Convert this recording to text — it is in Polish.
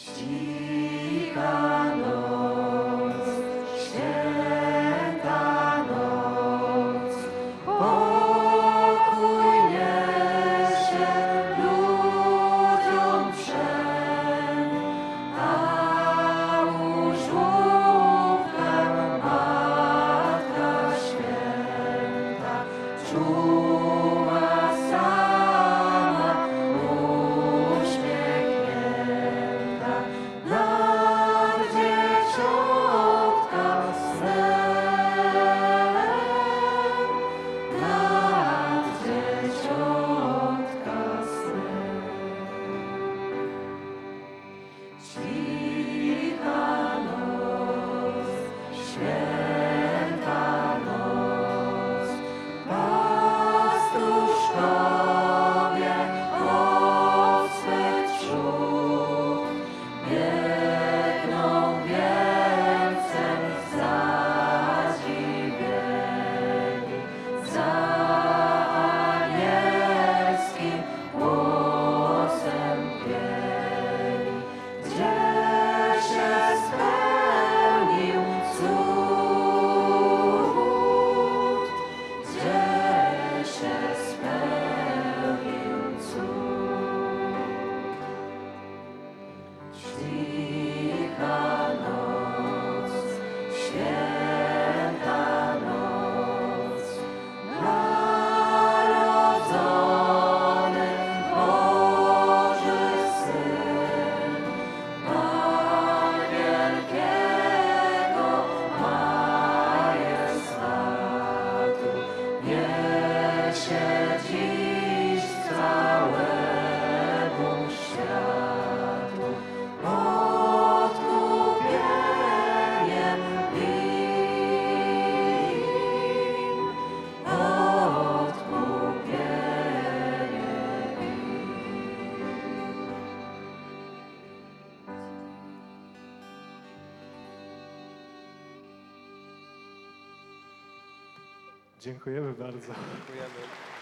Jesus. Dziękujemy bardzo. Dziękujemy.